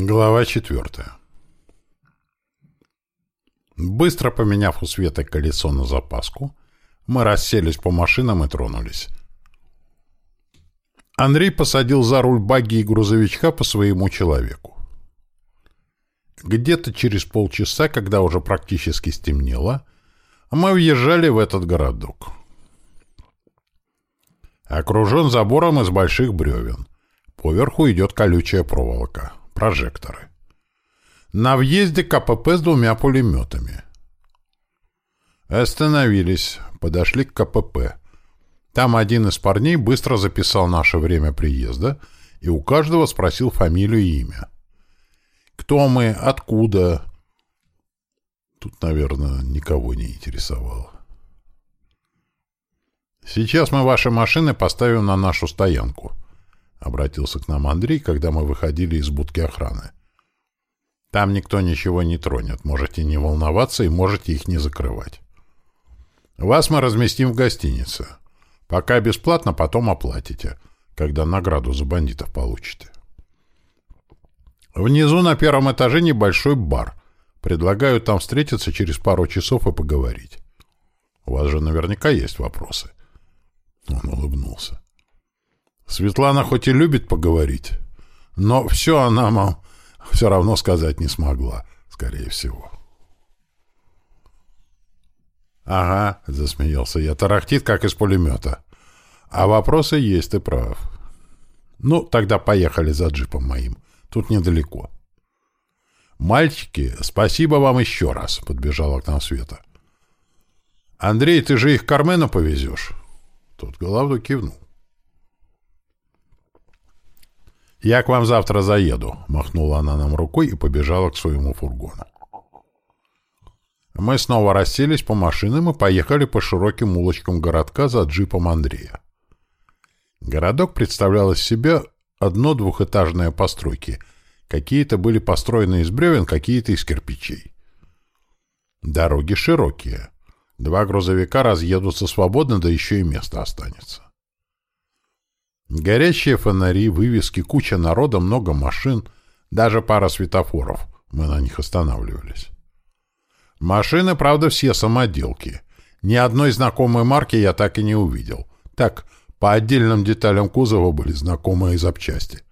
Глава четвертая. Быстро поменяв у Света колесо на запаску, мы расселись по машинам и тронулись. Андрей посадил за руль багги и грузовичка по своему человеку. Где-то через полчаса, когда уже практически стемнело, мы въезжали в этот городок. Окружен забором из больших бревен. Поверху идет колючая проволока прожекторы. На въезде КПП с двумя пулеметами. Остановились, подошли к КПП. Там один из парней быстро записал наше время приезда и у каждого спросил фамилию и имя. Кто мы, откуда. Тут, наверное, никого не интересовало. Сейчас мы ваши машины поставим на нашу стоянку. — обратился к нам Андрей, когда мы выходили из будки охраны. «Там никто ничего не тронет. Можете не волноваться и можете их не закрывать. Вас мы разместим в гостинице. Пока бесплатно, потом оплатите, когда награду за бандитов получите. Внизу на первом этаже небольшой бар. Предлагаю там встретиться через пару часов и поговорить. У вас же наверняка есть вопросы». Он улыбнулся. Светлана хоть и любит поговорить, но все она, мам, все равно сказать не смогла, скорее всего. «Ага», — засмеялся я, — тарахтит, как из пулемета. «А вопросы есть, ты прав». «Ну, тогда поехали за джипом моим. Тут недалеко». «Мальчики, спасибо вам еще раз», — подбежала к нам Света. «Андрей, ты же их к Кармену повезешь?» Тот головой кивнул. «Я к вам завтра заеду», — махнула она нам рукой и побежала к своему фургону. Мы снова расселись по машинам и поехали по широким улочкам городка за джипом Андрея. Городок представлял из себя одно двухэтажные постройки. Какие-то были построены из бревен, какие-то из кирпичей. Дороги широкие. Два грузовика разъедутся свободно, да еще и место останется. Горящие фонари, вывески, куча народа, много машин, даже пара светофоров. Мы на них останавливались. Машины, правда, все самоделки. Ни одной знакомой марки я так и не увидел. Так, по отдельным деталям кузова были знакомые запчасти.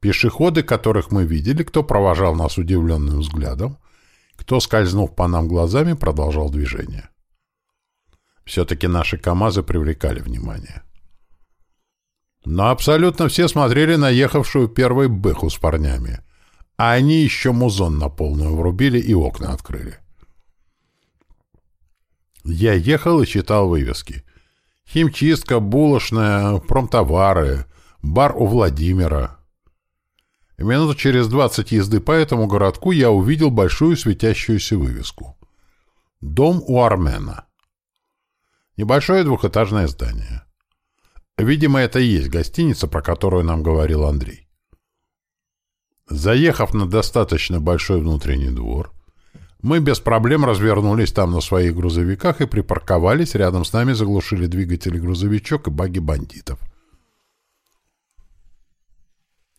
Пешеходы, которых мы видели, кто провожал нас удивленным взглядом, кто, скользнув по нам глазами, продолжал движение. Все-таки наши КАМАЗы привлекали внимание. Но абсолютно все смотрели на ехавшую первой бэху с парнями. А они еще музон на полную врубили и окна открыли. Я ехал и читал вывески. Химчистка, булочная, промтовары, бар у Владимира. Минут через двадцать езды по этому городку я увидел большую светящуюся вывеску. Дом у Армена. Небольшое двухэтажное здание. Видимо, это и есть гостиница, про которую нам говорил Андрей. Заехав на достаточно большой внутренний двор, мы без проблем развернулись там на своих грузовиках и припарковались, рядом с нами заглушили двигатели грузовичок и баги бандитов.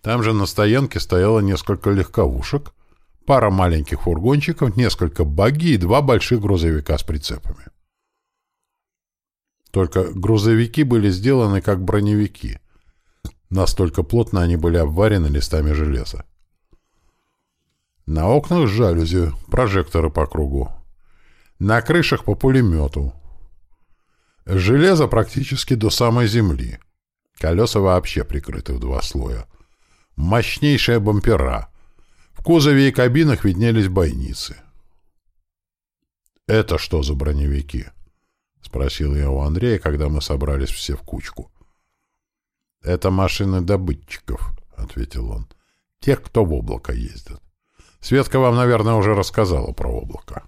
Там же на стоянке стояло несколько легковушек, пара маленьких фургончиков, несколько баги и два больших грузовика с прицепами. Только грузовики были сделаны как броневики. Настолько плотно они были обварены листами железа. На окнах жалюзи, прожекторы по кругу. На крышах по пулемету. Железо практически до самой земли. Колеса вообще прикрыты в два слоя. Мощнейшие бампера. В кузове и кабинах виднелись бойницы. Это что за броневики? — спросил я у Андрея, когда мы собрались все в кучку. — Это машины добытчиков, — ответил он. — Тех, кто в облако ездит. Светка вам, наверное, уже рассказала про облако.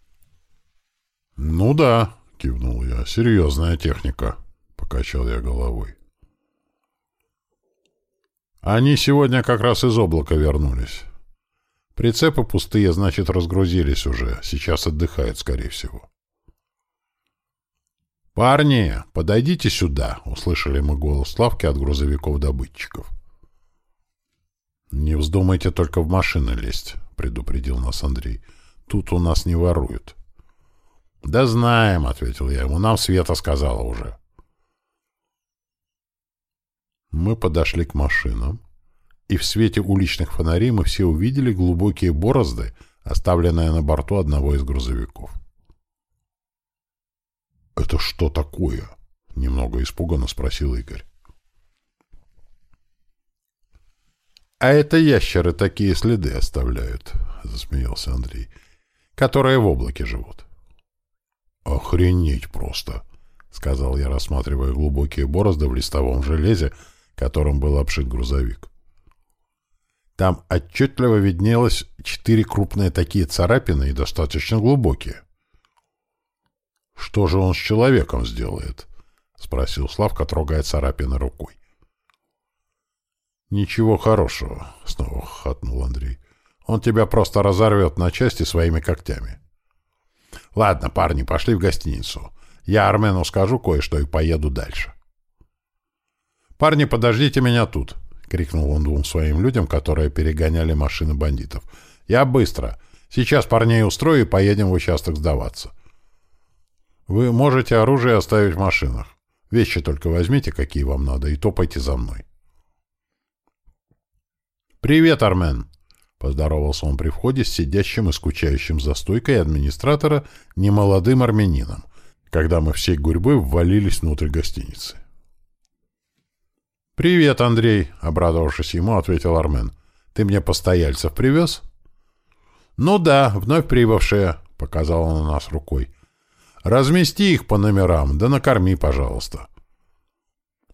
— Ну да, — кивнул я, — серьезная техника, — покачал я головой. Они сегодня как раз из облака вернулись. Прицепы пустые, значит, разгрузились уже. Сейчас отдыхают, скорее всего. «Парни, подойдите сюда!» — услышали мы голос Славки от грузовиков-добытчиков. «Не вздумайте только в машины лезть», — предупредил нас Андрей. «Тут у нас не воруют». «Да знаем», — ответил я ему. «Нам Света сказала уже». Мы подошли к машинам, и в свете уличных фонарей мы все увидели глубокие борозды, оставленные на борту одного из грузовиков. «Это что такое?» — немного испуганно спросил Игорь. «А это ящеры такие следы оставляют», — засмеялся Андрей, — «которые в облаке живут». «Охренеть просто!» — сказал я, рассматривая глубокие борозды в листовом железе, которым был обшит грузовик. Там отчетливо виднелось четыре крупные такие царапины и достаточно глубокие. «Что же он с человеком сделает?» — спросил Славка, трогая царапины рукой. «Ничего хорошего», — снова хохотнул Андрей. «Он тебя просто разорвет на части своими когтями». «Ладно, парни, пошли в гостиницу. Я Армену скажу кое-что и поеду дальше». «Парни, подождите меня тут», — крикнул он двум своим людям, которые перегоняли машины бандитов. «Я быстро. Сейчас парней устрою и поедем в участок сдаваться. Вы можете оружие оставить в машинах. Вещи только возьмите, какие вам надо, и топайте за мной». «Привет, Армен!» — поздоровался он при входе с сидящим и скучающим за стойкой администратора немолодым армянином, когда мы всей гурьбой ввалились внутрь гостиницы. «Привет, Андрей!» — обрадовавшись ему, ответил Армен. «Ты мне постояльцев привез?» «Ну да, вновь прибывшие», — показал он на нас рукой. «Размести их по номерам, да накорми, пожалуйста».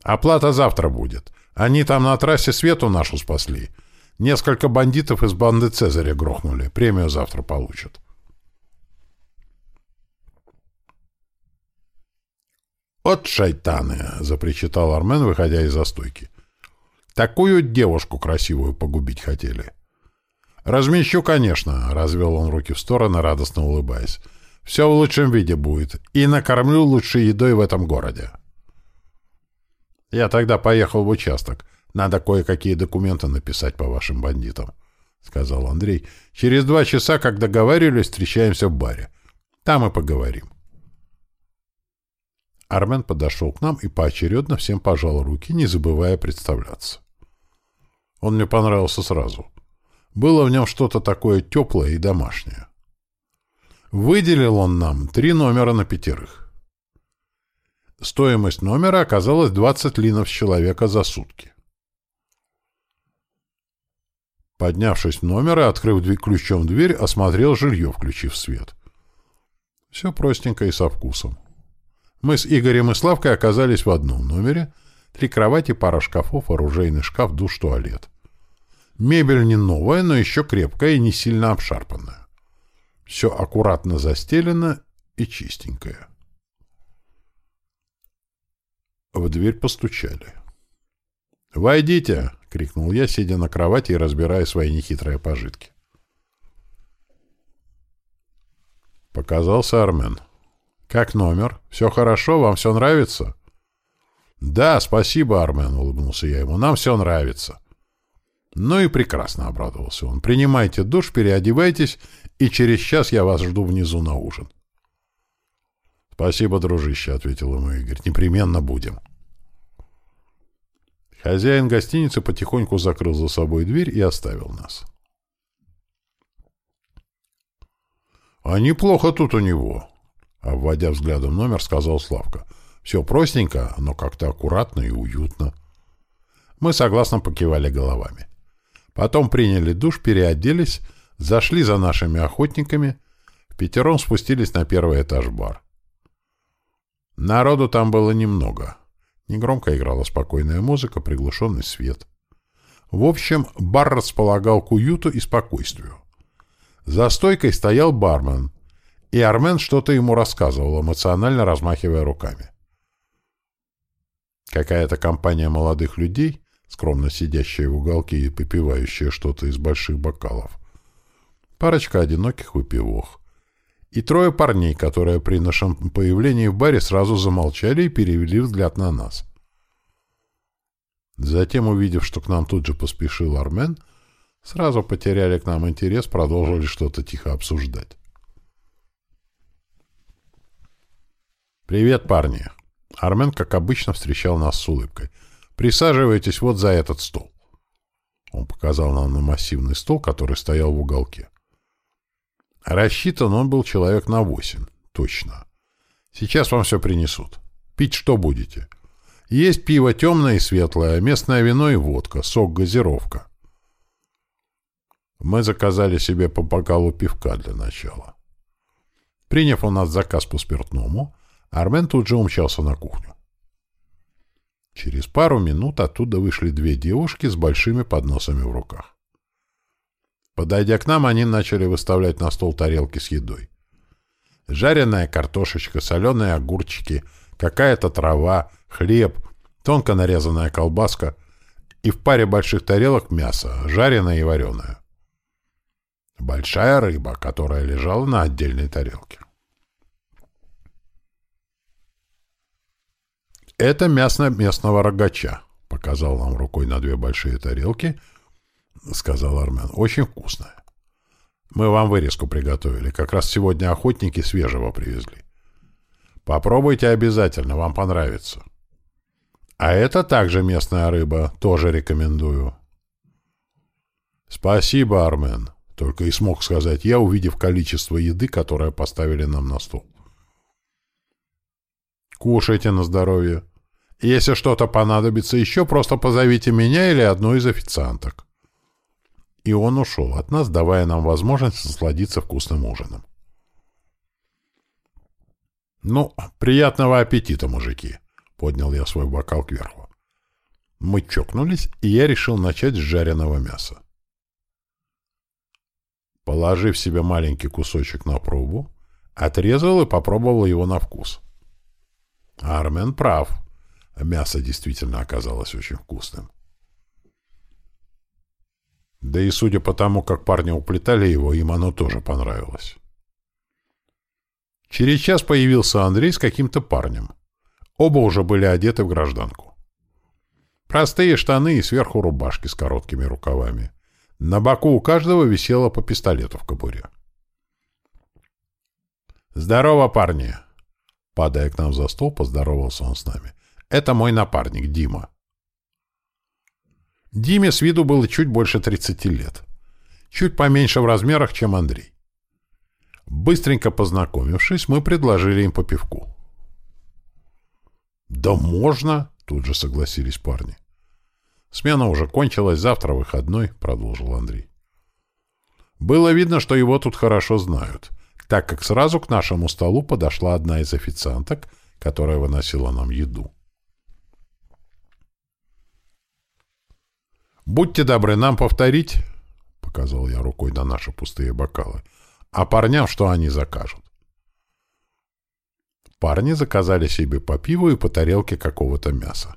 «Оплата завтра будет. Они там на трассе свету нашу спасли. Несколько бандитов из банды Цезаря грохнули. Премию завтра получат. «От шайтаны!» — запричитал Армен, выходя из застойки. «Такую девушку красивую погубить хотели». «Размещу, конечно», — развел он руки в стороны, радостно улыбаясь. «Все в лучшем виде будет. И накормлю лучшей едой в этом городе». Я тогда поехал в участок. Надо кое-какие документы написать по вашим бандитам, — сказал Андрей. — Через два часа, как договаривались, встречаемся в баре. Там и поговорим. Армен подошел к нам и поочередно всем пожал руки, не забывая представляться. Он мне понравился сразу. Было в нем что-то такое теплое и домашнее. Выделил он нам три номера на пятерых. Стоимость номера оказалась 20 линов с человека за сутки. Поднявшись в номер и открыв ключом дверь, осмотрел жилье, включив свет. Все простенько и со вкусом. Мы с Игорем и Славкой оказались в одном номере. Три кровати, пара шкафов, оружейный шкаф, душ, туалет. Мебель не новая, но еще крепкая и не сильно обшарпанная. Все аккуратно застелено и чистенькое. В дверь постучали. «Войдите!» — крикнул я, сидя на кровати и разбирая свои нехитрые пожитки. Показался Армен. «Как номер? Все хорошо? Вам все нравится?» «Да, спасибо, Армен», — улыбнулся я ему. «Нам все нравится». «Ну и прекрасно», — обрадовался он. «Принимайте душ, переодевайтесь, и через час я вас жду внизу на ужин». «Спасибо, дружище», — ответил ему Игорь. «Непременно будем». Хозяин гостиницы потихоньку закрыл за собой дверь и оставил нас. «А неплохо тут у него», — обводя взглядом номер, сказал Славка. «Все простенько, но как-то аккуратно и уютно». Мы согласно покивали головами. Потом приняли душ, переоделись, зашли за нашими охотниками, в пятером спустились на первый этаж бар. Народу там было немного. Негромко играла спокойная музыка, приглушенный свет. В общем, бар располагал к уюту и спокойствию. За стойкой стоял бармен, и Армен что-то ему рассказывал, эмоционально размахивая руками. Какая-то компания молодых людей, скромно сидящая в уголке и попивающая что-то из больших бокалов. Парочка одиноких выпивох. и трое парней, которые при нашем появлении в баре сразу замолчали и перевели взгляд на нас. Затем, увидев, что к нам тут же поспешил Армен, сразу потеряли к нам интерес, продолжили что-то тихо обсуждать. «Привет, парни!» Армен, как обычно, встречал нас с улыбкой. «Присаживайтесь вот за этот стол». Он показал нам на массивный стол, который стоял в уголке. Рассчитан он был человек на восемь. Точно. Сейчас вам все принесут. Пить что будете? Есть пиво темное и светлое, местное вино и водка, сок, газировка. Мы заказали себе по бокалу пивка для начала. Приняв у нас заказ по спиртному, Армен тут же умчался на кухню. Через пару минут оттуда вышли две девушки с большими подносами в руках. Подойдя к нам, они начали выставлять на стол тарелки с едой. Жареная картошечка, соленые огурчики, какая-то трава, хлеб, тонко нарезанная колбаска и в паре больших тарелок мясо, жареное и вареное. Большая рыба, которая лежала на отдельной тарелке. «Это мясо местного рогача», — показал нам рукой на две большие тарелки —— сказал Армен. — Очень вкусная. Мы вам вырезку приготовили. Как раз сегодня охотники свежего привезли. Попробуйте обязательно, вам понравится. А это также местная рыба, тоже рекомендую. Спасибо, Армен. Только и смог сказать я, увидев количество еды, которое поставили нам на стол. Кушайте на здоровье. Если что-то понадобится еще, просто позовите меня или одну из официанток и он ушел от нас, давая нам возможность насладиться вкусным ужином. «Ну, приятного аппетита, мужики!» — поднял я свой бокал кверху. Мы чокнулись, и я решил начать с жареного мяса. Положив себе маленький кусочек на пробу, отрезал и попробовал его на вкус. Армен прав. Мясо действительно оказалось очень вкусным. Да и судя по тому, как парни уплетали его, им оно тоже понравилось. Через час появился Андрей с каким-то парнем. Оба уже были одеты в гражданку. Простые штаны и сверху рубашки с короткими рукавами. На боку у каждого висело по пистолету в кобуре. «Здорово, парни!» Падая к нам за стол, поздоровался он с нами. «Это мой напарник, Дима. Диме с виду было чуть больше 30 лет. Чуть поменьше в размерах, чем Андрей. Быстренько познакомившись, мы предложили им по пивку. «Да можно!» — тут же согласились парни. «Смена уже кончилась, завтра выходной», — продолжил Андрей. Было видно, что его тут хорошо знают, так как сразу к нашему столу подошла одна из официанток, которая выносила нам еду. «Будьте добры нам повторить», — показал я рукой на наши пустые бокалы, — «а парням что они закажут?» Парни заказали себе по пиву и по тарелке какого-то мяса.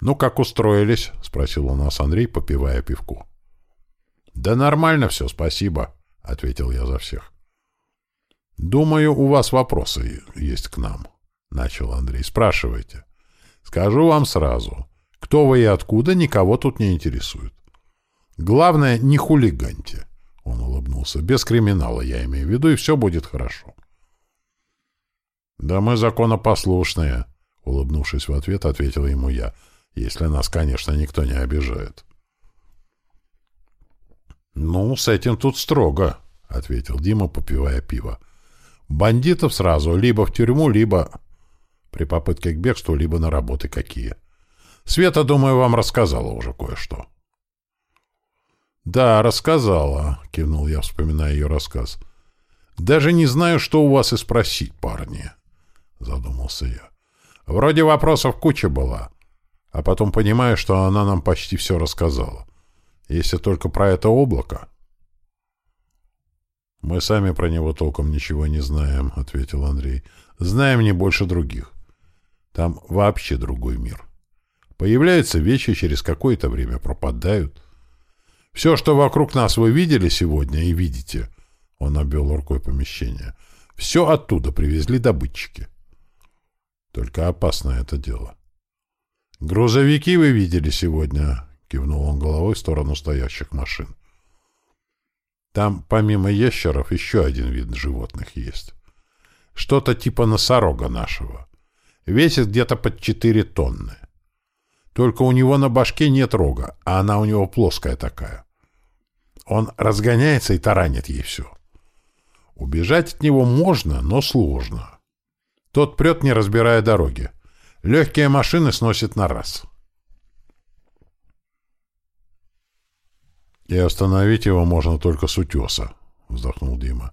«Ну, как устроились?» — спросил у нас Андрей, попивая пивку. «Да нормально все, спасибо», — ответил я за всех. «Думаю, у вас вопросы есть к нам», — начал Андрей. «Спрашивайте. Скажу вам сразу. Кто вы и откуда, никого тут не интересует. Главное, не хулиганьте. Он улыбнулся. Без криминала, я имею в виду, и все будет хорошо. Да мы законопослушные, улыбнувшись в ответ, ответил ему я. Если нас, конечно, никто не обижает. Ну, с этим тут строго, ответил Дима, попивая пиво. Бандитов сразу либо в тюрьму, либо при попытке к бегству, либо на работы какие. Света, думаю, вам рассказала уже кое-что. «Да, рассказала», — кивнул я, вспоминая ее рассказ. «Даже не знаю, что у вас и спросить, парни», — задумался я. «Вроде вопросов куча была, а потом понимаю, что она нам почти все рассказала. Если только про это облако». «Мы сами про него толком ничего не знаем», — ответил Андрей. «Знаем не больше других. Там вообще другой мир». Появляются вещи, через какое-то время пропадают. Все, что вокруг нас вы видели сегодня и видите, Он обвел рукой помещение. Все оттуда привезли добытчики. Только опасно это дело. Грузовики вы видели сегодня, кивнул он головой в сторону стоящих машин. Там помимо ящеров еще один вид животных есть. Что-то типа носорога нашего. Весит где-то под 4 тонны. Только у него на башке нет рога, а она у него плоская такая. Он разгоняется и таранит ей все. Убежать от него можно, но сложно. Тот прет, не разбирая дороги. Легкие машины сносит на раз. «И остановить его можно только с утеса», — вздохнул Дима.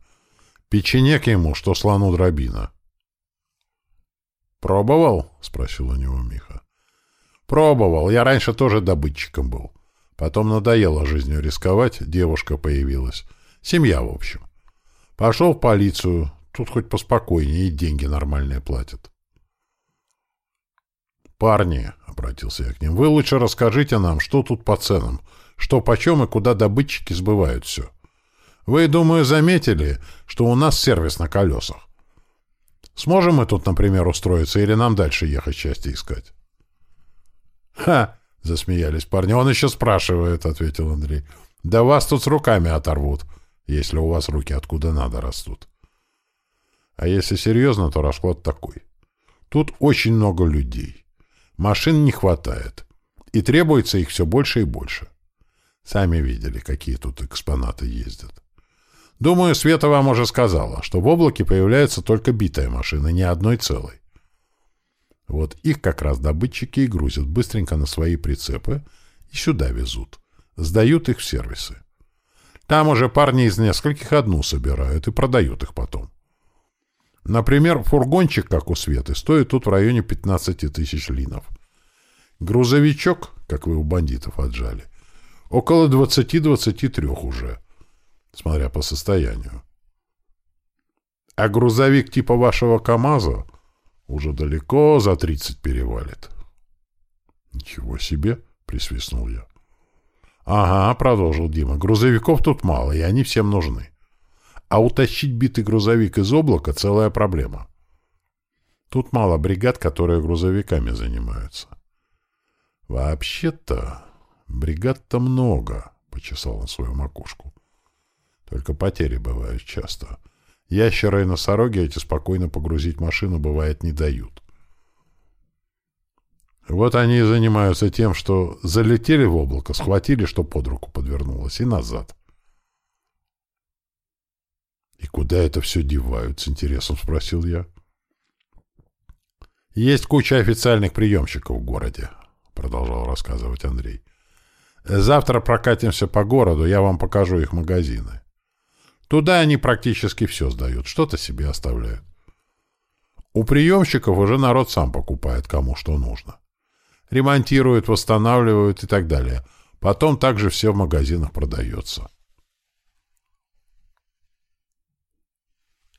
«Печенек ему, что слону дробина». «Пробовал?» — спросил у него Миха. «Пробовал. Я раньше тоже добытчиком был. Потом надоело жизнью рисковать, девушка появилась. Семья, в общем. Пошел в полицию. Тут хоть поспокойнее и деньги нормальные платят». «Парни», — обратился я к ним, — «вы лучше расскажите нам, что тут по ценам, что почем и куда добытчики сбывают все. Вы, думаю, заметили, что у нас сервис на колесах. Сможем мы тут, например, устроиться или нам дальше ехать счастье искать? — Ха! — засмеялись парни. — Он еще спрашивает, — ответил Андрей. — Да вас тут с руками оторвут, если у вас руки откуда надо растут. А если серьезно, то расклад такой. Тут очень много людей. Машин не хватает. И требуется их все больше и больше. Сами видели, какие тут экспонаты ездят. Думаю, Света вам уже сказала, что в облаке появляется только битая машина, не одной целой. Вот их как раз добытчики и грузят быстренько на свои прицепы и сюда везут. Сдают их в сервисы. Там уже парни из нескольких одну собирают и продают их потом. Например, фургончик, как у Светы, стоит тут в районе 15 тысяч линов. Грузовичок, как вы у бандитов отжали, Около 20-23 уже, смотря по состоянию. А грузовик типа вашего КАМАЗа уже далеко за 30 перевалит. Ничего себе, присвистнул я. Ага, продолжил Дима, грузовиков тут мало, и они всем нужны. А утащить битый грузовик из облака — целая проблема. Тут мало бригад, которые грузовиками занимаются. Вообще-то... Бригад-то много, — почесал он свою макушку. Только потери бывают часто. Ящера и носороги эти спокойно погрузить машину, бывает, не дают. Вот они и занимаются тем, что залетели в облако, схватили, что под руку подвернулось, и назад. «И куда это все девают?» — с интересом спросил я. «Есть куча официальных приемщиков в городе», — продолжал рассказывать Андрей. Завтра прокатимся по городу, я вам покажу их магазины. Туда они практически все сдают, что-то себе оставляют. У приемщиков уже народ сам покупает, кому что нужно. Ремонтируют, восстанавливают и так далее. Потом также все в магазинах продается.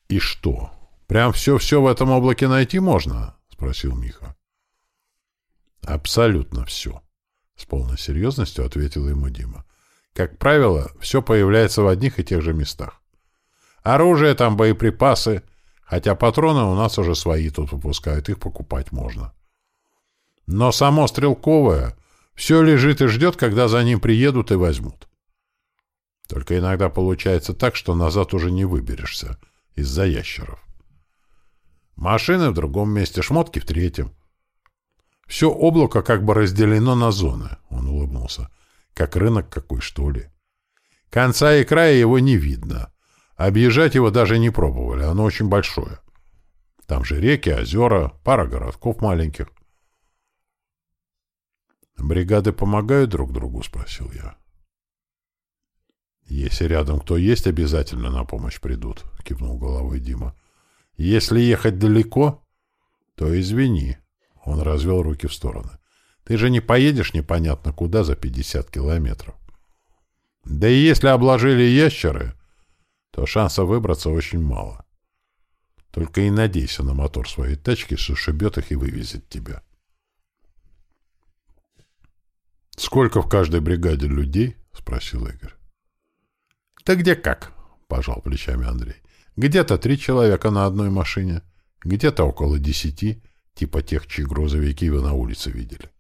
«И что? Прям все-все в этом облаке найти можно?» — спросил Миха. «Абсолютно все. С полной серьезностью ответил ему Дима. Как правило, все появляется в одних и тех же местах. Оружие там, боеприпасы, хотя патроны у нас уже свои тут выпускают, их покупать можно. Но само стрелковое все лежит и ждет, когда за ним приедут и возьмут. Только иногда получается так, что назад уже не выберешься из-за ящеров. Машины в другом месте, шмотки в третьем. Все облако как бы разделено на зоны, — он улыбнулся. Как рынок какой, что ли. Конца и края его не видно. Объезжать его даже не пробовали, оно очень большое. Там же реки, озера, пара городков маленьких. «Бригады помогают друг другу?» — спросил я. «Если рядом кто есть, обязательно на помощь придут», — кивнул головой Дима. «Если ехать далеко, то извини, он развел руки в стороны. Ты же не поедешь непонятно куда за 50 километров. Да и если обложили ящеры, то шанса выбраться очень мало. Только и надейся на мотор своей тачки, что шибет их и вывезет тебя. «Сколько в каждой бригаде людей?» — спросил Игорь. «Да где как?» — пожал плечами Андрей. Где-то три человека на одной машине, где-то около десяти, типа тех, чьи грузовики вы на улице видели.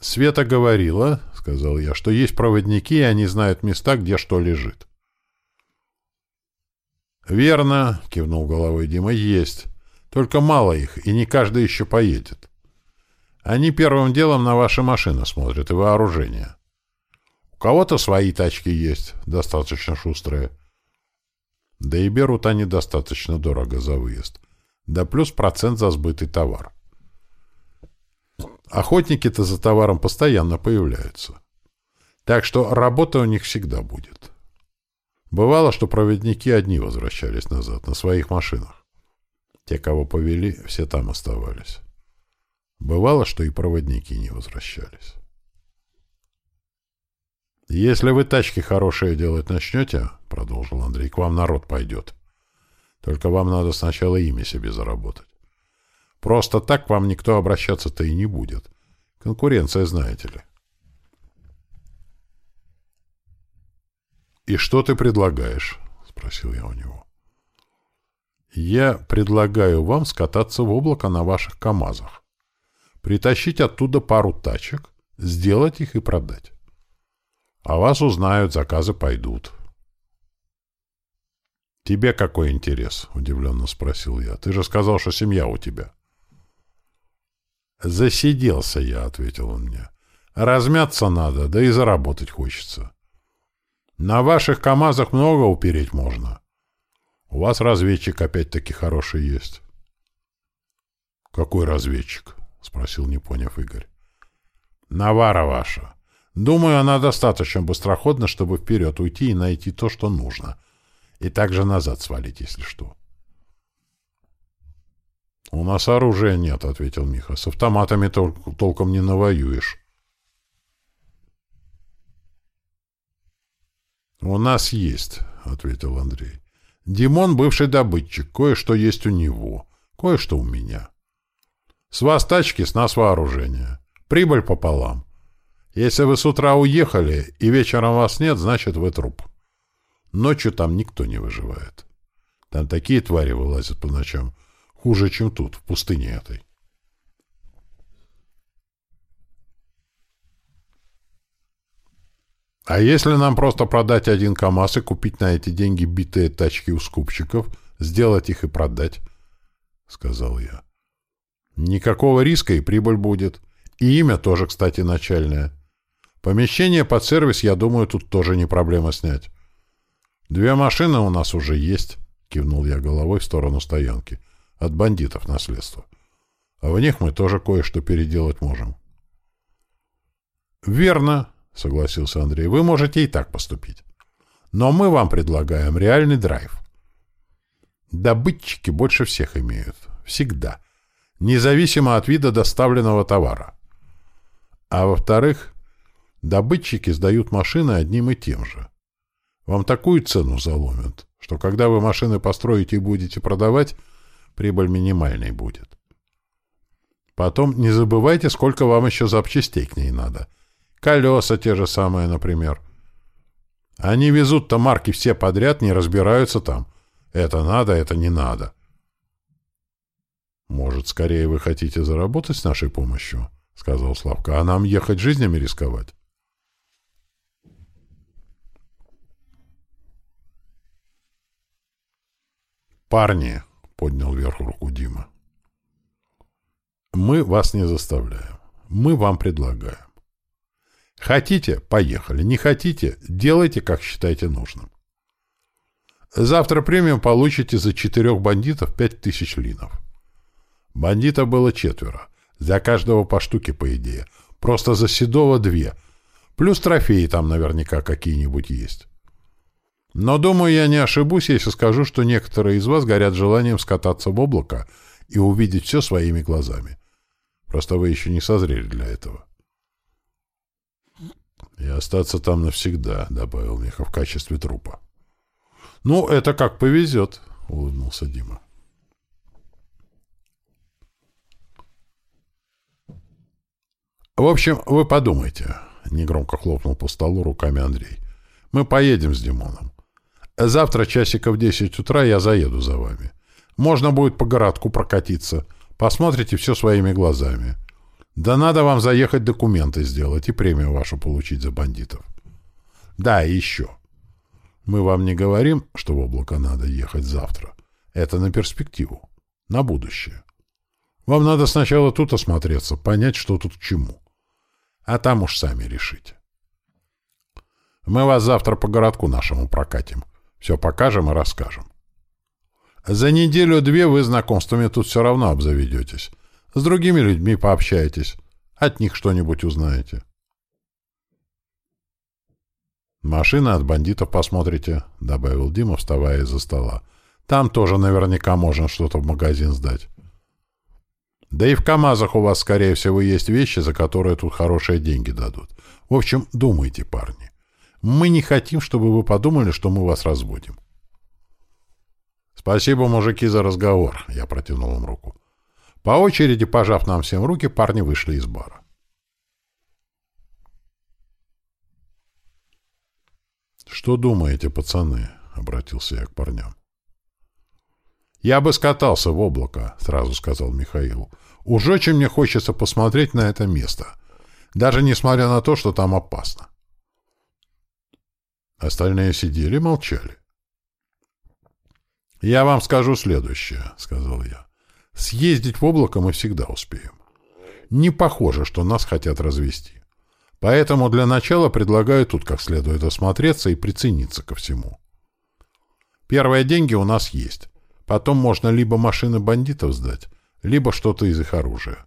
«Света говорила, — сказал я, — что есть проводники, и они знают места, где что лежит». «Верно, — кивнул головой Дима, — есть. Только мало их, и не каждый еще поедет. Они первым делом на ваши машины смотрят и вооружение. У кого-то свои тачки есть, достаточно шустрые. Да и берут они достаточно дорого за выезд. Да плюс процент за сбытый товар. Охотники-то за товаром постоянно появляются. Так что работа у них всегда будет. Бывало, что проводники одни возвращались назад, на своих машинах. Те, кого повели, все там оставались. Бывало, что и проводники не возвращались. «Если вы тачки хорошие делать начнете, — продолжил Андрей, — к вам народ пойдет. Только вам надо сначала имя себе заработать. Просто так к вам никто обращаться-то и не будет. Конкуренция, знаете ли. «И что ты предлагаешь?» — спросил я у него. «Я предлагаю вам скататься в облако на ваших КАМАЗах, притащить оттуда пару тачек, сделать их и продать. А вас узнают, заказы пойдут». «Тебе какой интерес?» — удивленно спросил я. «Ты же сказал, что семья у тебя». «Засиделся я», — ответил он мне. «Размяться надо, да и заработать хочется. На ваших КАМАЗах много упереть можно. У вас разведчик опять-таки хороший есть». «Какой разведчик?» — спросил, не поняв Игорь. «Навара ваша. Думаю, она достаточно быстроходна, чтобы вперед уйти и найти то, что нужно. И также назад свалить, если что». «У нас оружия нет», — ответил Миха. «С автоматами тол толком не навоюешь». «У нас есть», — ответил Андрей. «Димон — бывший добытчик. Кое-что есть у него. Кое-что у меня. С вас тачки, с нас вооружение. Прибыль пополам. Если вы с утра уехали и вечером вас нет, значит, вы труп. Ночью там никто не выживает. Там такие твари вылазят по ночам, Хуже, чем тут, в пустыне этой. А если нам просто продать один КАМАЗ и купить на эти деньги битые тачки у скупщиков, сделать их и продать? — сказал я. Никакого риска и прибыль будет. И имя тоже, кстати, начальное. Помещение под сервис, я думаю, тут тоже не проблема снять. Две машины у нас уже есть, — кивнул я головой в сторону стоянки. — от бандитов наследство. А в них мы тоже кое-что переделать можем. «Верно», — согласился Андрей, — «вы можете и так поступить. Но мы вам предлагаем реальный драйв. Добытчики больше всех имеют. Всегда. Независимо от вида доставленного товара. А во-вторых, добытчики сдают машины одним и тем же. Вам такую цену заломят, что когда вы машины построите и будете продавать, прибыль минимальной будет. Потом не забывайте, сколько вам еще запчастей к ней надо. Колеса те же самые, например. Они везут-то марки все подряд, не разбираются там. Это надо, это не надо. «Может, скорее вы хотите заработать с нашей помощью?» — сказал Славка. «А нам ехать жизнями рисковать?» «Парни!» — поднял вверх руку Дима. «Мы вас не заставляем. Мы вам предлагаем. Хотите — поехали. Не хотите — делайте, как считаете нужным. Завтра премиум получите за четырех бандитов пять тысяч линов. Бандитов было четверо. За каждого по штуке, по идее. Просто за Седова две. Плюс трофеи там наверняка какие-нибудь есть. Но, думаю, я не ошибусь, если скажу, что некоторые из вас горят желанием скататься в облако и увидеть все своими глазами. Просто вы еще не созрели для этого. «И остаться там навсегда», — добавил Миха в качестве трупа. «Ну, это как повезет», — улыбнулся Дима. «В общем, вы подумайте», — негромко хлопнул по столу руками Андрей. Мы поедем с Димоном. Завтра часиков в 10 утра я заеду за вами. Можно будет по городку прокатиться. Посмотрите все своими глазами. Да надо вам заехать документы сделать и премию вашу получить за бандитов. Да, и еще. Мы вам не говорим, что в облако надо ехать завтра. Это на перспективу, на будущее. Вам надо сначала тут осмотреться, понять, что тут к чему. А там уж сами решите. Мы вас завтра по городку нашему прокатим. Все покажем и расскажем. За неделю-две вы знакомствами тут все равно обзаведетесь. С другими людьми пообщаетесь. От них что-нибудь узнаете. «Машины от бандитов посмотрите», — добавил Дима, вставая из-за стола. «Там тоже наверняка можно что-то в магазин сдать. Да и в КАМАЗах у вас, скорее всего, есть вещи, за которые тут хорошие деньги дадут. В общем, думайте, парни. Мы не хотим, чтобы вы подумали, что мы вас разводим. Спасибо, мужики, за разговор. Я протянул им руку. По очереди, пожав нам всем руки, парни вышли из бара. «Что думаете, пацаны?» — обратился я к парням. «Я бы скатался в облако», — сразу сказал Михаил. «Уж очень мне хочется посмотреть на это место, даже несмотря на то, что там опасно». Остальные сидели молчали. «Я вам скажу следующее», — сказал я. «Съездить в облако мы всегда успеем. Не похоже, что нас хотят развести. Поэтому для начала предлагаю тут как следует осмотреться и прицениться ко всему. Первые деньги у нас есть. Потом можно либо машины бандитов сдать, либо что-то из их оружия.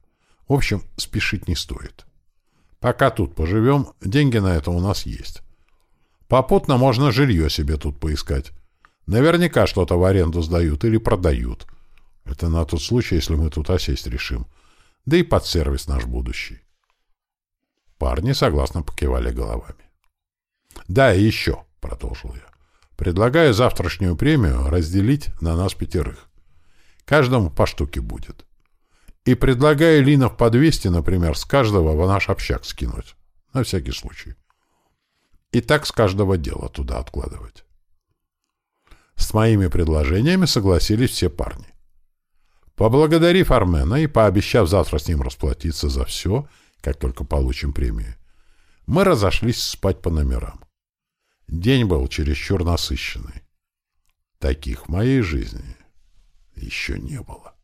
В общем, спешить не стоит. Пока тут поживем, деньги на это у нас есть. Попутно можно жилье себе тут поискать. Наверняка что-то в аренду сдают или продают. Это на тот случай, если мы тут осесть решим. Да и под сервис наш будущий. Парни согласно покивали головами. «Да, и еще», — продолжил я. Предлагаю завтрашнюю премию разделить на нас пятерых. Каждому по штуке будет. И предлагаю линов по 200, например, с каждого в наш общак скинуть. На всякий случай. И так с каждого дела туда откладывать. С моими предложениями согласились все парни. Поблагодарив Армена и пообещав завтра с ним расплатиться за все, как только получим премию, мы разошлись спать по номерам. День был чересчур насыщенный. Таких в моей жизни еще не было.